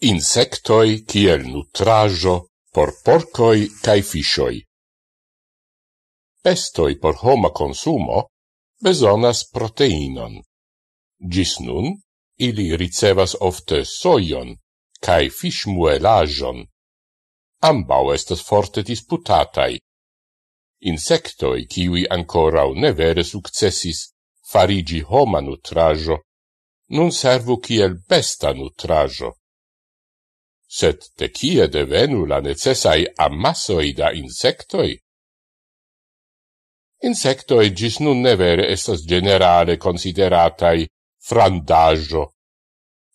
insectoi kiel nutrajo por porcoi cae fishoi. Pestoi por homa consumo besonas proteinon. Gis nun, ili ricevas ofte soion cae fish muelajon. Ambau estas forte disputatai. Insectoi, kiwi ancora ne vere successis farigi homa nutrajo, nun servu kiel besta nutrajo set de kie devenu la necessai ammassoi da insectoi? Insectoi gis nun nevere estas generale consideratai frandaggio,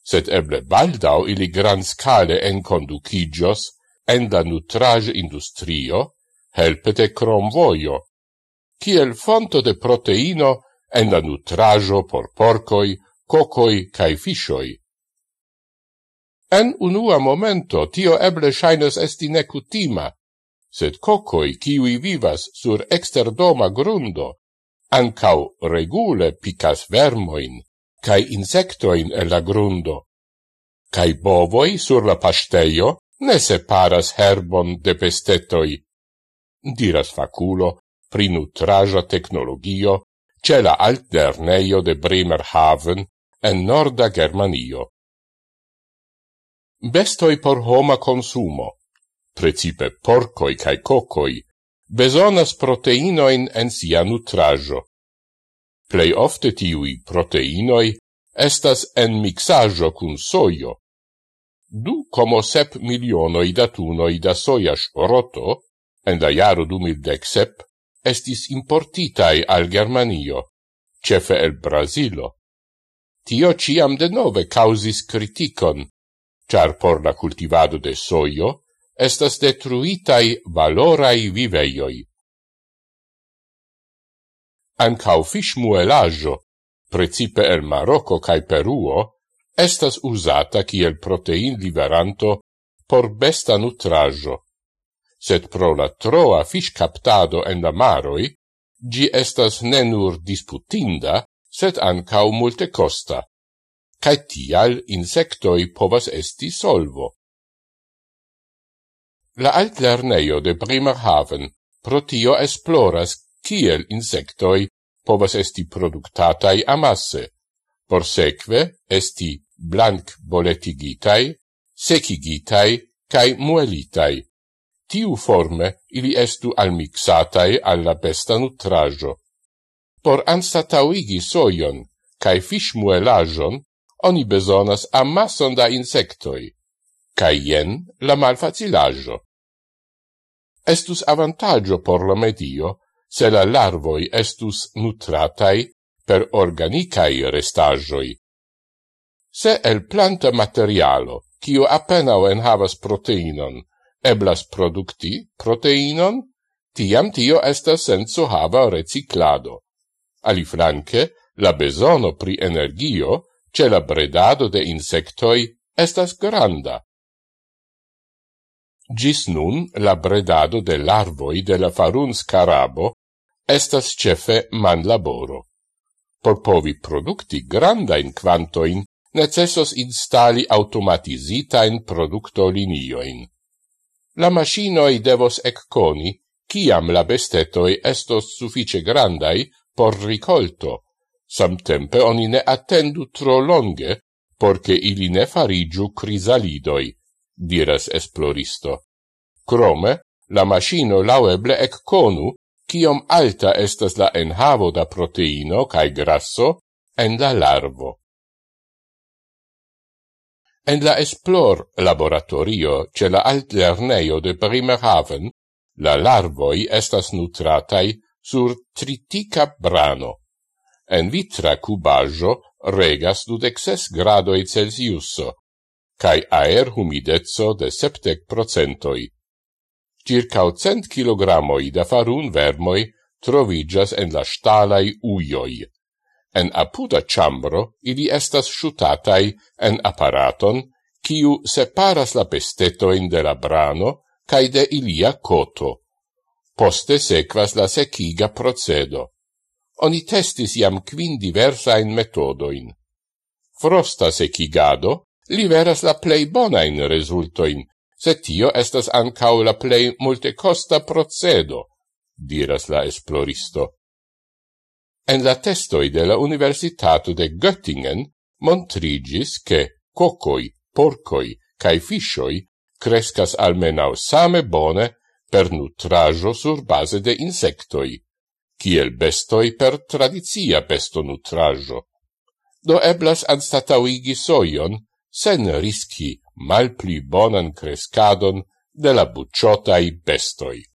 set eble baldau ili gran scale enconducigios en la nutrage industrio, helpete cromvoio, kiel fonto de proteino en la nutrajo por porcoi, cocoi cae fishoi. En unua momento tio eble shainas esti necutima, sed cocoi kiwi vivas sur exterdoma grundo, ancau regule picas vermoin, cae insectoin el la grundo. Cae bovoi sur la pasteio ne separas herbon de pestetoi, diras faculo pri nutraja technologio ce la alterneio de Bremerhaven en norda Germanio. Bestoi por homa consumo, precipe porcoi cae cocoi, besonas proteinoin en sia nutrajo. Plei ofte tiui proteinoi estas en mixajo cun soio. Du como sep milionoi datunoi da soia sporoto, en la jaro du sep, estis importitai al Germanio, cefe el Brasilo. Tio ciam de nove causis criticon, char por la cultivado de soio estas detruitai valorai viveioi. Ancau fish muelajo, precipe el Marocco cae Peruo, estas usata kiel protein liberanto por besta nutrajo, sed pro la troa fish captado en la maroi, gi estas nenur disputinda, sed ancau multe costa cae tial insectoi povas esti solvo. La altlerneio de Bremerhaven pro tio esploras kiel insectoi povas esti productatai amasse, por seque esti blanc boletigitai, secigitai cae muelitai. Tiu forme ili estu almixatai alla besta nutrajo. Por anstatauigi soion cae fish muelajon oni besonas ammasson da insectoi, cae jen la malfacilaggio. Estus avantaggio por la medio se la larvoi estus nutratai per organicai restagioi. Se el planta materialo, cio appenao enhavas proteinon, eblas producti proteinon, tiam tio estas senso hava reciclado. Ali la besono pri energio ce la bredado de insectoi estas granda. Gis nun la bredado de larvoi de la faruns carabo estas cefe man laboro. Por povi producti granda in quantoin, necessos instali automatizitain producto linioin. La machinoi devos ecconi, ciam la bestetoi estos suffice grandai por ricolto, Samtempe oni ne attendu tro longe, porce ili ne farigiu crisalidoi, diras esploristo. Crome, la machino laueble ec conu, ciom alta estas la enhavo da proteino cae grasso en la larvo. En la esplor laboratorio ce la altlerneio de Bremerhaven, la larvoi estas nutratai sur tritica brano en vitra cubajo regas dudexes gradoi Celsiuso, cae aer humidezzo de septec procentoi. Circao cent kilogramoi da farun vermoi trovigas en la stalai uioi. En apuda chambro ili estas shutatai en apparaton, kiu separas la pestetoin de la brano cae de ilia coto. Poste sequas la seciga procedo Oni testis iam quin diversain metodoin. Frosta secigado liveras la plei bonain resultoin, se tio estas ancau la plei multecosta procedo, diras la esploristo. En la testoi de la Universitato de Göttingen montrigis che cocoi, porcoi, cae fishoi crescas almenau same bone per nutrajo sur base de insectoi kiel bestoi per tradizia besto nutrajo. Do eblas anstatauigi soion, sen riski malpli bonan crescadon de la bucciotai bestoi.